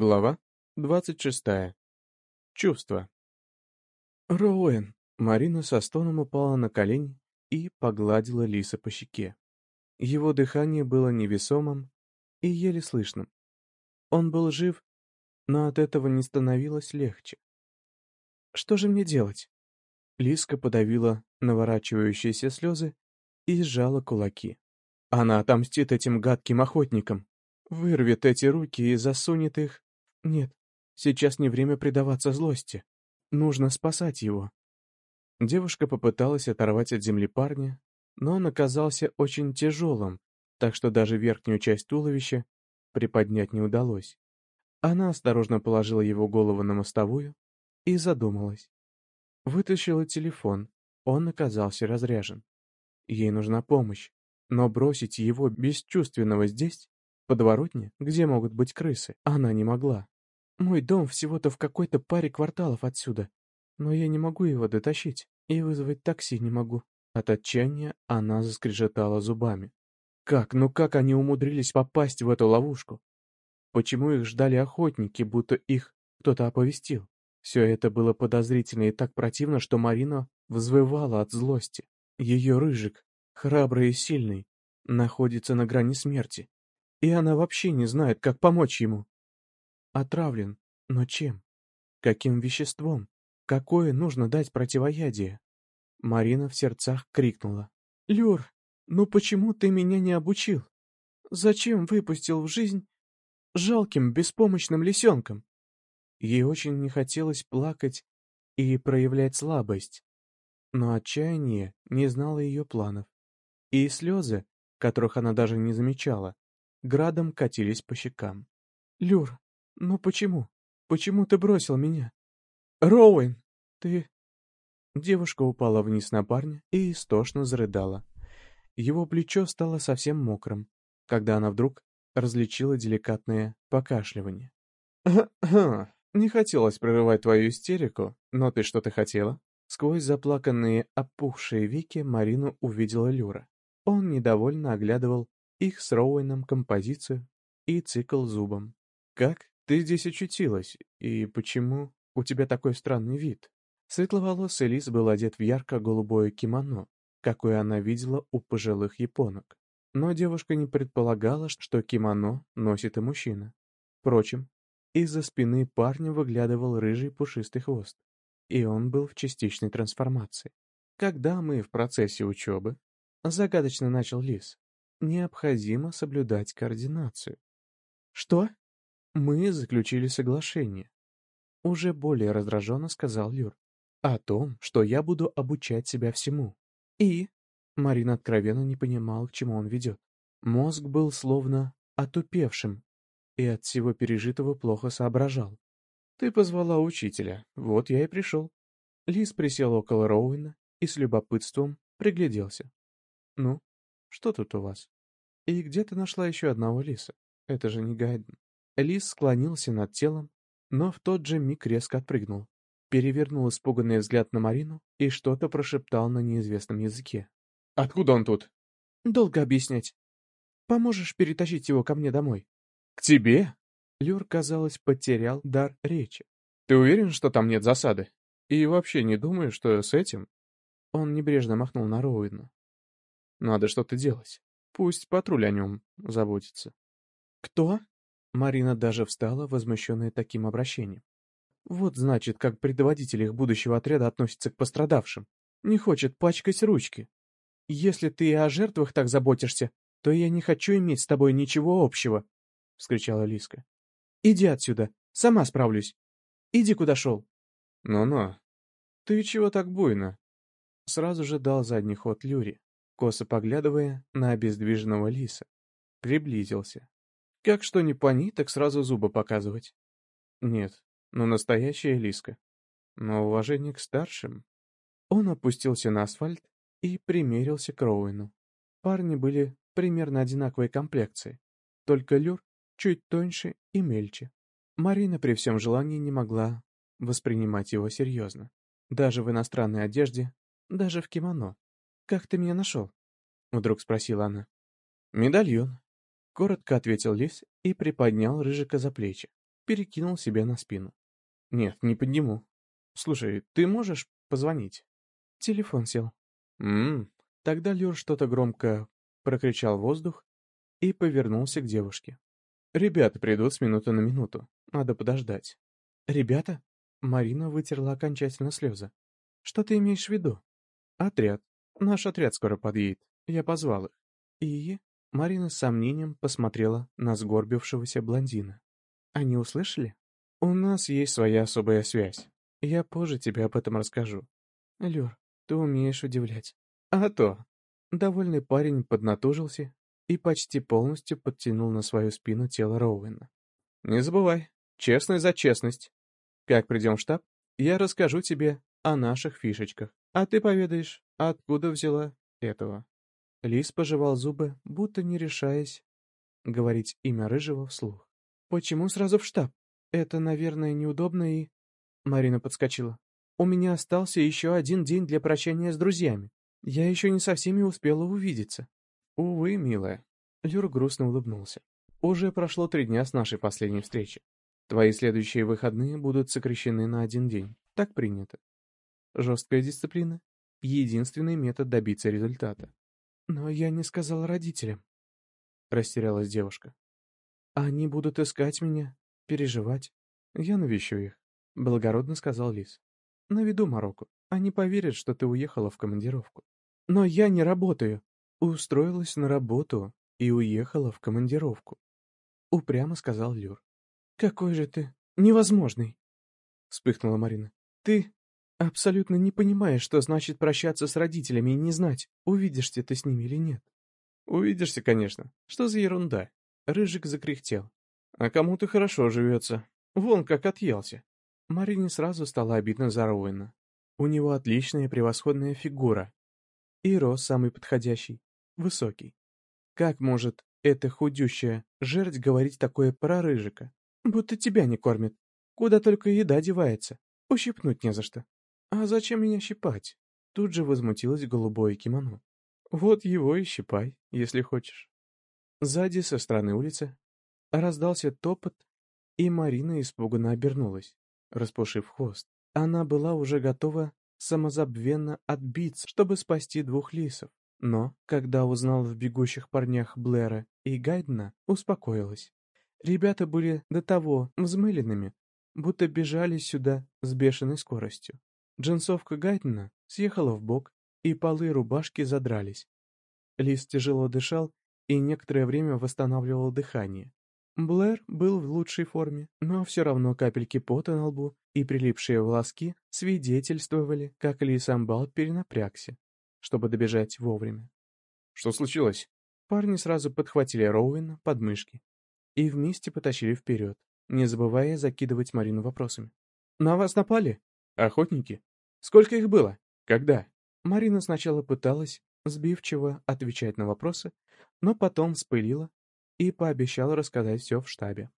Глава 26. Чувства. Роуэн. Марина со стоном упала на колени и погладила Лиса по щеке. Его дыхание было невесомым и еле слышным. Он был жив, но от этого не становилось легче. Что же мне делать? Лиска подавила наворачивающиеся слезы и сжала кулаки. Она отомстит этим гадким охотникам, вырвет эти руки и засунет их нет, сейчас не время предаваться злости. Нужно спасать его. Девушка попыталась оторвать от земли парня, но он оказался очень тяжелым, так что даже верхнюю часть туловища приподнять не удалось. Она осторожно положила его голову на мостовую и задумалась. Вытащила телефон, он оказался разряжен. Ей нужна помощь, но бросить его бесчувственного здесь подворотне, где могут быть крысы, она не могла. Мой дом всего-то в какой-то паре кварталов отсюда, но я не могу его дотащить и вызвать такси не могу. От отчаяния она заскрежетала зубами. Как, ну как они умудрились попасть в эту ловушку? Почему их ждали охотники, будто их кто-то оповестил? Все это было подозрительно и так противно, что Марина взвывала от злости. Ее рыжик, храбрый и сильный, находится на грани смерти и она вообще не знает, как помочь ему. Отравлен, но чем? Каким веществом? Какое нужно дать противоядие? Марина в сердцах крикнула. «Люр, ну почему ты меня не обучил? Зачем выпустил в жизнь жалким, беспомощным лисенком?» Ей очень не хотелось плакать и проявлять слабость, но отчаяние не знало ее планов, и слезы, которых она даже не замечала, градом катились по щекам. «Люр, ну почему? Почему ты бросил меня? Роуэн, ты...» Девушка упала вниз на парня и истошно зарыдала. Его плечо стало совсем мокрым, когда она вдруг различила деликатное покашливание. не хотелось прерывать твою истерику, но ты что-то хотела?» Сквозь заплаканные опухшие веки Марину увидела Люра. Он недовольно оглядывал их с Роуэном композицию и цикл зубом. «Как ты здесь очутилась? И почему у тебя такой странный вид?» Светловолосый лис был одет в ярко-голубое кимоно, какое она видела у пожилых японок. Но девушка не предполагала, что кимоно носит и мужчина. Впрочем, из-за спины парня выглядывал рыжий пушистый хвост, и он был в частичной трансформации. «Когда мы в процессе учебы?» — загадочно начал лис необходимо соблюдать координацию. Что? Мы заключили соглашение. Уже более раздраженно сказал Люр. О том, что я буду обучать себя всему. И? Марина откровенно не понимала, к чему он ведет. Мозг был словно отупевшим и от всего пережитого плохо соображал. «Ты позвала учителя, вот я и пришел». Лис присел около Роуэна и с любопытством пригляделся. «Ну, что тут у вас? И где ты нашла еще одного лиса? Это же не Гайден. Лис склонился над телом, но в тот же миг резко отпрыгнул. Перевернул испуганный взгляд на Марину и что-то прошептал на неизвестном языке. «Откуда он тут?» «Долго объяснять. Поможешь перетащить его ко мне домой?» «К тебе?» Люр, казалось, потерял дар речи. «Ты уверен, что там нет засады? И вообще не думаю, что с этим...» Он небрежно махнул на Роуэна. Надо что-то делать. Пусть патруль о нем заботится. Кто? Марина даже встала, возмущенная таким обращением. Вот значит, как предводитель их будущего отряда относится к пострадавшим. Не хочет пачкать ручки. Если ты и о жертвах так заботишься, то я не хочу иметь с тобой ничего общего, — вскричала Лиска. Иди отсюда, сама справлюсь. Иди, куда шел. Ну-ну. Ты чего так буйно? Сразу же дал задний ход Люри косо поглядывая на обездвиженного лиса. Приблизился. Как что не пони, так сразу зубы показывать. Нет, ну настоящая лиска. Но уважение к старшим. Он опустился на асфальт и примерился к Роуэну. Парни были примерно одинаковой комплекции, только Люр чуть тоньше и мельче. Марина при всем желании не могла воспринимать его серьезно. Даже в иностранной одежде, даже в кимоно. «Как ты меня нашел?» — вдруг спросила она. «Медальон», — коротко ответил лис и приподнял Рыжика за плечи. перекинул себе на спину. Нет, не подниму. Слушай, ты можешь позвонить? Телефон сел. Ммм, тогда Люр что-то громко прокричал воздух и повернулся к девушке. Ребята придут с минуты на минуту. Надо подождать. Ребята? Марина вытерла окончательно слезы. Что ты имеешь в виду? Отряд. Наш отряд скоро подъедет. Я позвал их. И... Марина с сомнением посмотрела на сгорбившегося блондина. Они услышали? У нас есть своя особая связь. Я позже тебе об этом расскажу. Люр, ты умеешь удивлять. А то. Довольный парень поднатужился и почти полностью подтянул на свою спину тело Роуэна. Не забывай, честность за честность. Как придем в штаб, я расскажу тебе о наших фишечках, а ты поведаешь, откуда взяла этого. Лис пожевал зубы, будто не решаясь говорить имя Рыжего вслух. «Почему сразу в штаб? Это, наверное, неудобно и...» Марина подскочила. «У меня остался еще один день для прощания с друзьями. Я еще не со всеми успела увидеться». «Увы, милая». Люр грустно улыбнулся. «Уже прошло три дня с нашей последней встречи. Твои следующие выходные будут сокращены на один день. Так принято. Жесткая дисциплина — единственный метод добиться результата. «Но я не сказал родителям», — растерялась девушка. «Они будут искать меня, переживать. Я навещу их», — благородно сказал Лис. «Наведу Марокко. Они поверят, что ты уехала в командировку». «Но я не работаю». «Устроилась на работу и уехала в командировку», — упрямо сказал Люр. «Какой же ты невозможный!» — вспыхнула Марина. «Ты Абсолютно не понимаешь, что значит прощаться с родителями и не знать, увидишься ты с ними или нет. Увидишься, конечно. Что за ерунда? Рыжик закряхтел. А кому-то хорошо живется. Вон как отъелся. Марине сразу стало обидно за Роуэна. У него отличная превосходная фигура. И рост самый подходящий. Высокий. Как может эта худющая жерть говорить такое про Рыжика? Будто тебя не кормят. Куда только еда девается. Ущипнуть не за что. «А зачем меня щипать?» Тут же возмутилось голубое кимоно. «Вот его и щипай, если хочешь». Сзади, со стороны улицы, раздался топот, и Марина испуганно обернулась, распушив хвост. Она была уже готова самозабвенно отбиться, чтобы спасти двух лисов. Но, когда узнала в бегущих парнях Блэра и Гайдена, успокоилась. Ребята были до того взмыленными, будто бежали сюда с бешеной скоростью. Джинсовка Гайтона съехала в бок, и полы рубашки задрались. Лис тяжело дышал и некоторое время восстанавливал дыхание. Блэр был в лучшей форме, но все равно капельки пота на лбу и прилипшие волоски свидетельствовали, как Лис Амбал перенапрягся, чтобы добежать вовремя. «Что случилось?» Парни сразу подхватили Роуэна под мышки и вместе потащили вперед, не забывая закидывать Марину вопросами. «На вас напали? Охотники? Сколько их было? Когда? Марина сначала пыталась сбивчиво отвечать на вопросы, но потом вспылила и пообещала рассказать все в штабе.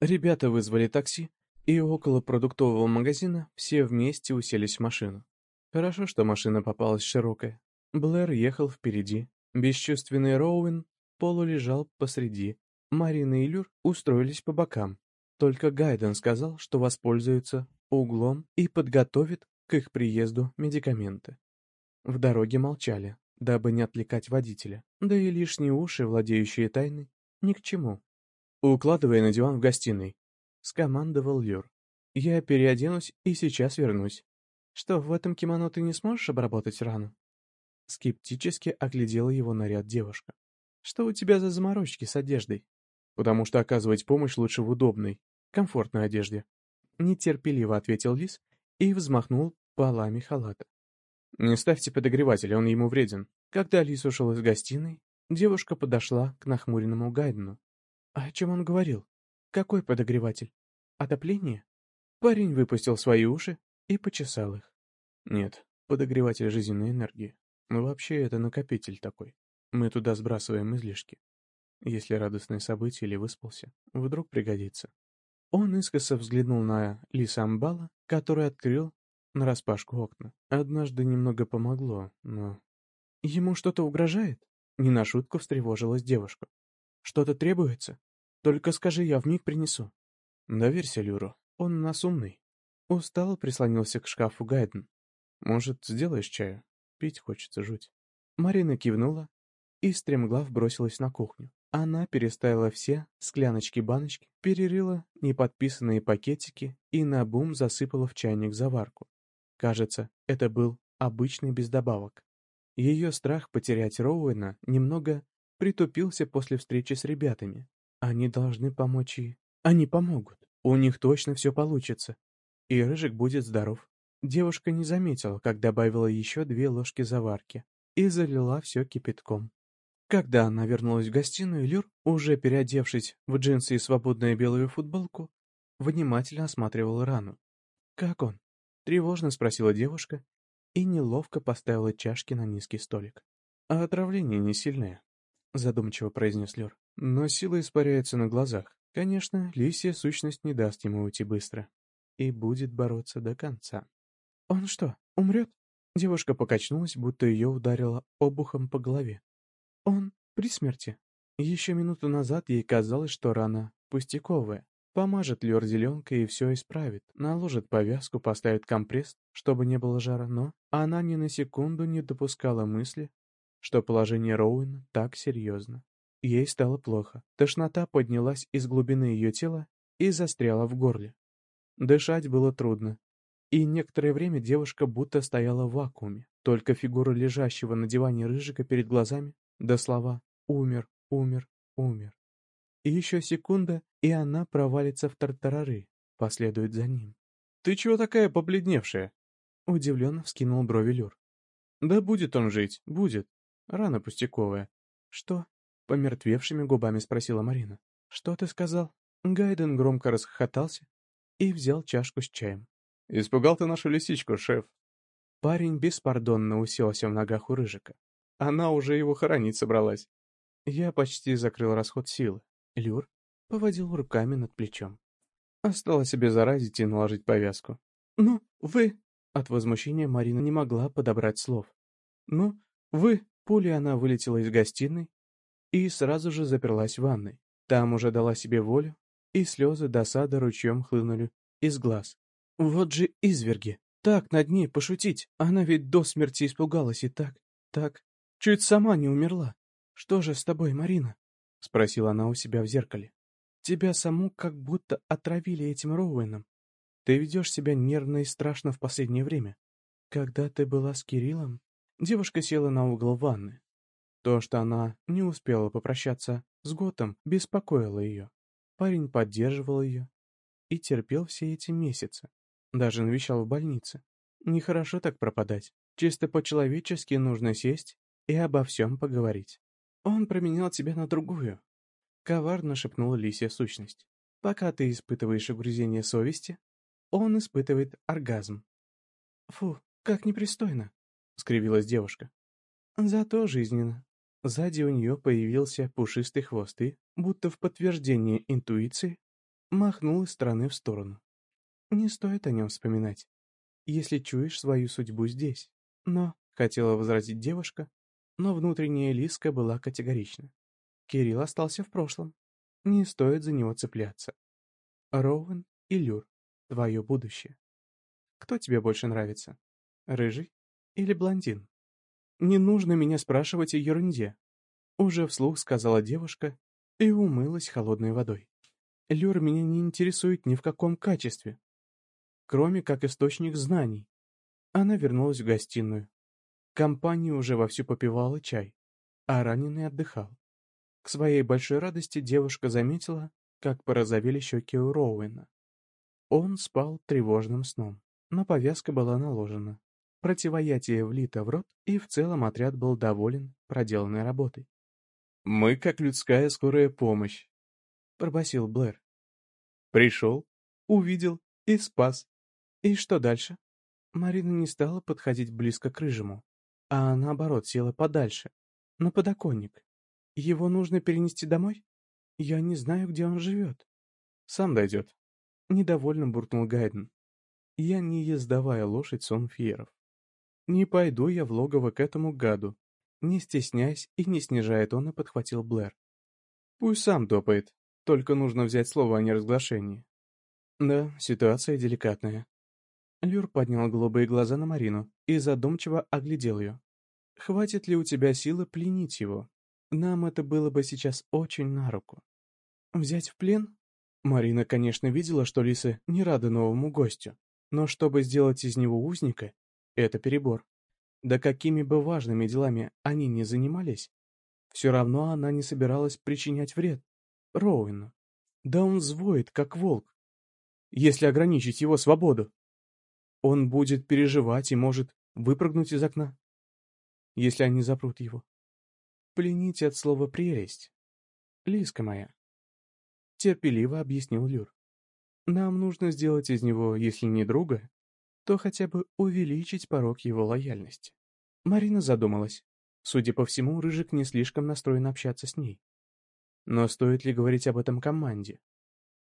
Ребята вызвали такси, и около продуктового магазина все вместе уселись в машину. Хорошо, что машина попалась широкая. Блэр ехал впереди, бесчувственный Роуэн полулежал посреди. Марина и Люр устроились по бокам. Только Гайден сказал, что воспользуется углом и подготовит к их приезду медикаменты. В дороге молчали, дабы не отвлекать водителя, да и лишние уши, владеющие тайной, ни к чему. «Укладывай на диван в гостиной», — скомандовал Люр. «Я переоденусь и сейчас вернусь». «Что, в этом кимоно ты не сможешь обработать рану?» Скептически оглядела его наряд девушка. «Что у тебя за заморочки с одеждой?» «Потому что оказывать помощь лучше в удобной, комфортной одежде», — нетерпеливо ответил Лис и взмахнул полами халата. «Не ставьте подогреватель, он ему вреден». Когда Алис ушел из гостиной, девушка подошла к нахмуренному Гайдену. «А о чем он говорил? Какой подогреватель? Отопление?» Парень выпустил свои уши и почесал их. «Нет, подогреватель жизненной энергии. Вообще это накопитель такой. Мы туда сбрасываем излишки. Если радостное событие или выспался, вдруг пригодится. Он искоса взглянул на Лисамбала, который открыл нараспашку окна. Однажды немного помогло, но... Ему что-то угрожает? Не на шутку встревожилась девушка. Что-то требуется? Только скажи, я вмиг принесу. Доверься Люру, он у нас умный. Устал, прислонился к шкафу Гайден. Может, сделаешь чаю? Пить хочется жуть. Марина кивнула и стремглав бросилась на кухню. Она переставила все скляночки-баночки, перерыла неподписанные пакетики и на бум засыпала в чайник заварку. Кажется, это был обычный без добавок. Ее страх потерять Роуэна немного притупился после встречи с ребятами. Они должны помочь ей. Они помогут. У них точно все получится. И Рыжик будет здоров. Девушка не заметила, как добавила еще две ложки заварки и залила все кипятком. Когда она вернулась в гостиную, Люр, уже переодевшись в джинсы и свободную белую футболку, внимательно осматривал рану. «Как он?» — тревожно спросила девушка и неловко поставила чашки на низкий столик. «А отравление не сильное», — задумчиво произнес Люр. «Но сила испаряется на глазах. Конечно, лисья сущность не даст ему уйти быстро и будет бороться до конца». «Он что, умрет?» Девушка покачнулась, будто ее ударило обухом по голове. Он при смерти. Еще минуту назад ей казалось, что рана пустяковая. Помажет Лёр зеленкой и все исправит. Наложит повязку, поставит компресс, чтобы не было жара, но она ни на секунду не допускала мысли, что положение Роуэна так серьезно. Ей стало плохо. Тошнота поднялась из глубины ее тела и застряла в горле. Дышать было трудно. И некоторое время девушка будто стояла в вакууме. Только фигура лежащего на диване рыжика перед глазами до слова «умер, умер, умер». И еще секунда, и она провалится в тартарары, последует за ним. «Ты чего такая побледневшая?» Удивленно вскинул брови Люр. «Да будет он жить, будет. Рана пустяковая». «Что?» — помертвевшими губами спросила Марина. «Что ты сказал?» Гайден громко расхохотался и взял чашку с чаем. «Испугал ты нашу лисичку, шеф». Парень беспардонно уселся в ногах у Рыжика. Она уже его хоронить собралась. Я почти закрыл расход силы. Люр поводил руками над плечом. Осталось обеззаразить и наложить повязку. «Ну, вы...» От возмущения Марина не могла подобрать слов. «Ну, вы...» Пулей она вылетела из гостиной и сразу же заперлась в ванной. Там уже дала себе волю, и слезы досады ручьем хлынули из глаз. Вот же изверги! Так над ней пошутить! Она ведь до смерти испугалась и так, так, Чуть сама не умерла. Что же с тобой, Марина? — спросила она у себя в зеркале. Тебя саму как будто отравили этим Роуэном. Ты ведешь себя нервно и страшно в последнее время. Когда ты была с Кириллом, девушка села на угол ванны. То, что она не успела попрощаться с Готом, беспокоило ее. Парень поддерживал ее и терпел все эти месяцы. Даже навещал в больнице. Нехорошо так пропадать. Чисто по-человечески нужно сесть и обо всем поговорить. Он променял тебя на другую. Коварно шепнула лисья сущность. Пока ты испытываешь угрызение совести, он испытывает оргазм. Фу, как непристойно, скривилась девушка. Зато жизненно. Сзади у нее появился пушистый хвост и, будто в подтверждение интуиции, махнул из стороны в сторону. Не стоит о нем вспоминать, если чуешь свою судьбу здесь. Но, хотела возразить девушка, но внутренняя Лиска была категорична. Кирилл остался в прошлом. Не стоит за него цепляться. Роуэн и Люр — твое будущее. Кто тебе больше нравится? Рыжий или блондин? Не нужно меня спрашивать о ерунде. Уже вслух сказала девушка и умылась холодной водой. Люр меня не интересует ни в каком качестве, кроме как источник знаний. Она вернулась в гостиную, Компания уже вовсю попивала чай, а раненый отдыхал. К своей большой радости девушка заметила, как порозовели щеки у Роуэна. Он спал тревожным сном, но повязка была наложена. Противоядие влито в рот, и в целом отряд был доволен проделанной работой. «Мы как людская скорая помощь», — пробасил Блэр. «Пришел, увидел и спас. И что дальше?» Марина не стала подходить близко к Рыжему а наоборот села подальше, на подоконник. Его нужно перенести домой? Я не знаю, где он живет. Сам дойдет. Недовольно буркнул Гайден. Я не ездовая лошадь Сонфьеров. Не пойду я в логово к этому гаду. Не стесняясь и не снижая тона, подхватил Блэр. Пусть сам топает, только нужно взять слово о неразглашении. Да, ситуация деликатная. Люр поднял голубые глаза на Марину и задумчиво оглядел ее. Хватит ли у тебя силы пленить его? Нам это было бы сейчас очень на руку. Взять в плен? Марина, конечно, видела, что лисы не рады новому гостю, но чтобы сделать из него узника, это перебор. Да какими бы важными делами они ни занимались, все равно она не собиралась причинять вред Роуэну. Да он взвоет, как волк, если ограничить его свободу. Он будет переживать и может выпрыгнуть из окна, если они запрут его. Пленить от слова «прелесть». Лиска моя. Терпеливо объяснил Люр. Нам нужно сделать из него, если не друга, то хотя бы увеличить порог его лояльности. Марина задумалась. Судя по всему, Рыжик не слишком настроен общаться с ней. Но стоит ли говорить об этом команде?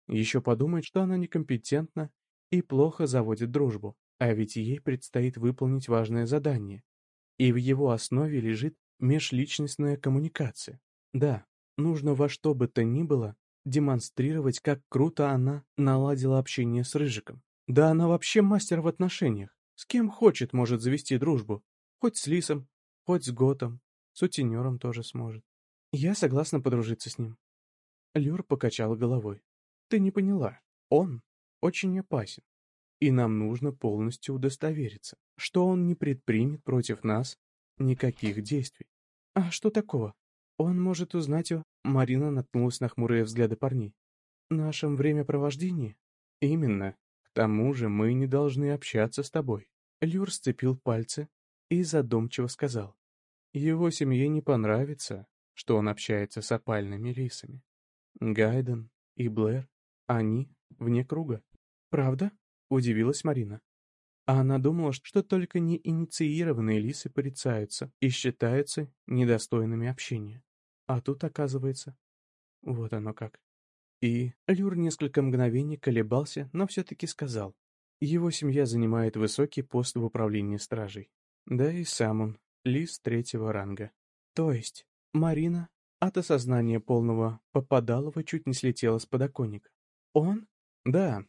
Еще подумает, что она некомпетентна и плохо заводит дружбу, а ведь ей предстоит выполнить важное задание. И в его основе лежит межличностная коммуникация. Да, нужно во что бы то ни было демонстрировать, как круто она наладила общение с Рыжиком. Да она вообще мастер в отношениях. С кем хочет может завести дружбу. Хоть с Лисом, хоть с Готом, с Утенером тоже сможет. Я согласна подружиться с ним. Люр покачал головой. Ты не поняла. Он очень опасен. И нам нужно полностью удостовериться, что он не предпримет против нас никаких действий. А что такого? Он может узнать о... Марина наткнулась на хмурые взгляды парней. Нашем времяпровождении? Именно. К тому же мы не должны общаться с тобой. Люр сцепил пальцы и задумчиво сказал. Его семье не понравится, что он общается с опальными лисами. Гайден и Блэр, они вне круга. Правда? Удивилась Марина. А она думала, что только неинициированные лисы порицаются и считаются недостойными общения. А тут, оказывается, вот оно как. И Люр несколько мгновений колебался, но все-таки сказал. Его семья занимает высокий пост в управлении стражей. Да и сам он, лис третьего ранга. То есть, Марина от осознания полного Попадалова чуть не слетела с подоконника. Он? Да,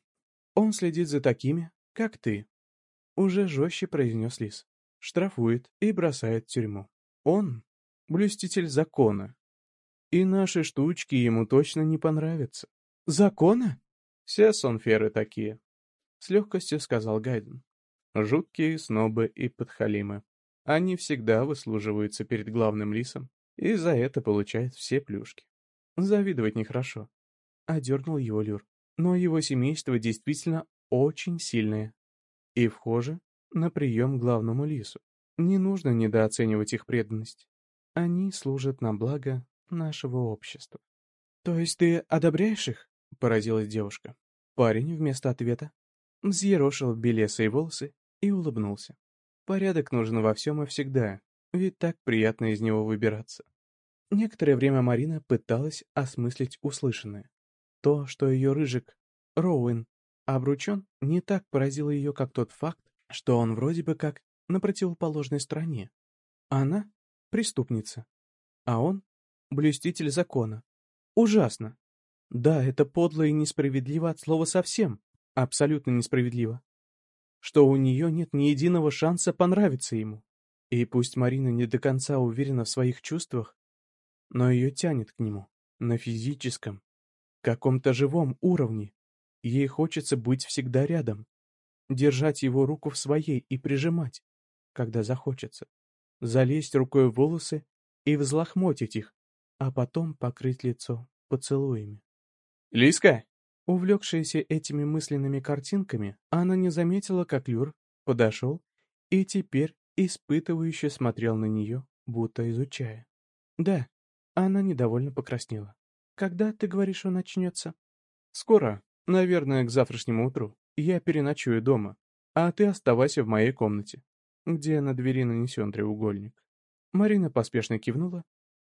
он следит за такими, как ты. Уже жестче произнес лис. Штрафует и бросает в тюрьму. Он — блюститель закона. И наши штучки ему точно не понравятся. Закона? Все сонферы такие. С легкостью сказал Гайден. Жуткие снобы и подхалимы. Они всегда выслуживаются перед главным лисом, и за это получают все плюшки. Завидовать нехорошо. Одернул его Люр. Но его семейство действительно очень сильное. И вхоже на прием главному лису. Не нужно недооценивать их преданность. Они служат на благо нашего общества. «То есть ты одобряешь их?» — поразилась девушка. Парень вместо ответа взъерошил белесые волосы и улыбнулся. Порядок нужен во всем и всегда, ведь так приятно из него выбираться. Некоторое время Марина пыталась осмыслить услышанное. То, что ее рыжик, Роуэн, обручен, не так поразило ее, как тот факт, что он вроде бы как на противоположной стороне. Она — преступница, а он — блюститель закона. Ужасно. Да, это подло и несправедливо от слова совсем, абсолютно несправедливо что у нее нет ни единого шанса понравиться ему. И пусть Марина не до конца уверена в своих чувствах, но ее тянет к нему, на физическом, каком-то живом уровне. Ей хочется быть всегда рядом, держать его руку в своей и прижимать, когда захочется, залезть рукой в волосы и взлохмотить их, а потом покрыть лицо поцелуями. «Лиска!» Увлекшаяся этими мысленными картинками, она не заметила, как Люр подошел и теперь испытывающе смотрел на нее, будто изучая. Да, она недовольно покраснела. «Когда, ты говоришь, он начнется?» «Скоро, наверное, к завтрашнему утру. Я переночую дома, а ты оставайся в моей комнате, где на двери нанесен треугольник». Марина поспешно кивнула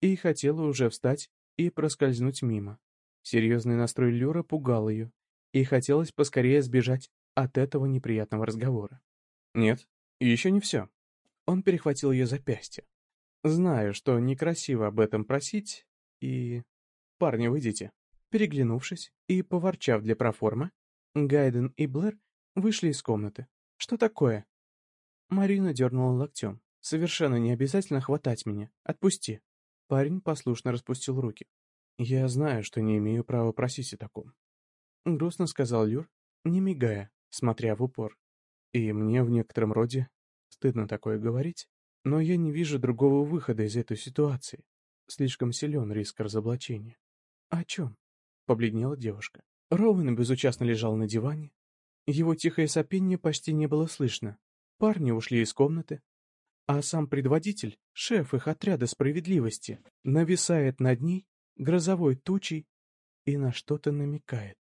и хотела уже встать и проскользнуть мимо, Серьезный настрой Люра пугал ее, и хотелось поскорее сбежать от этого неприятного разговора. Нет, еще не все. Он перехватил ее запястье. Знаю, что некрасиво об этом просить, и... Парни, выйдите. Переглянувшись и поворчав для проформы, Гайден и Блэр вышли из комнаты. Что такое? Марина дернула локтем. Совершенно не обязательно хватать меня. Отпусти. Парень послушно распустил руки. Я знаю, что не имею права просить о таком. Грустно сказал Юр, не мигая, смотря в упор. И мне в некотором роде стыдно такое говорить, но я не вижу другого выхода из этой ситуации. Слишком силен риск разоблачения. «О чем?» — побледнела девушка. Роуэн безучастно лежал на диване. Его тихое сопение почти не было слышно. Парни ушли из комнаты, а сам предводитель, шеф их отряда справедливости, нависает над ней грозовой тучей и на что-то намекает.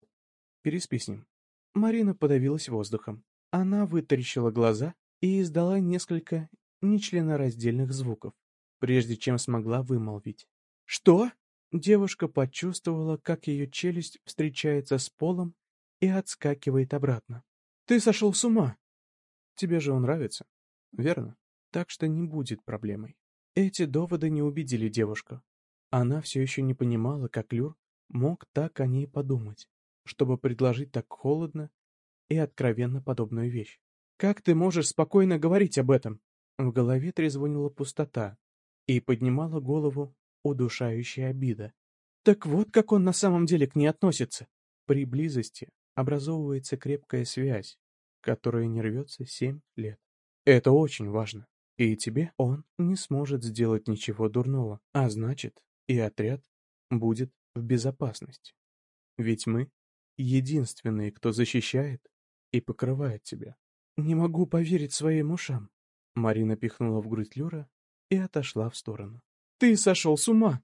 Переспи с ним. Марина подавилась воздухом. Она вытаращила глаза и издала несколько нечленораздельных звуков, прежде чем смогла вымолвить. «Что?» Девушка почувствовала, как ее челюсть встречается с полом и отскакивает обратно. «Ты сошел с ума!» «Тебе же он нравится, верно? Так что не будет проблемой». Эти доводы не убедили девушку. Она все еще не понимала, как Люр мог так о ней подумать, чтобы предложить так холодно и откровенно подобную вещь. «Как ты можешь спокойно говорить об этом?» В голове трезвонила пустота и поднимала голову удушающая обида. Так вот, как он на самом деле к ней относится. При близости образовывается крепкая связь, которая не рвется семь лет. Это очень важно. И тебе он не сможет сделать ничего дурного, а значит, и отряд будет в безопасности. Ведь мы единственные, кто защищает и покрывает тебя. Не могу поверить своим ушам. Марина пихнула в грудь Люра и отошла в сторону. «Ты сошел с ума!»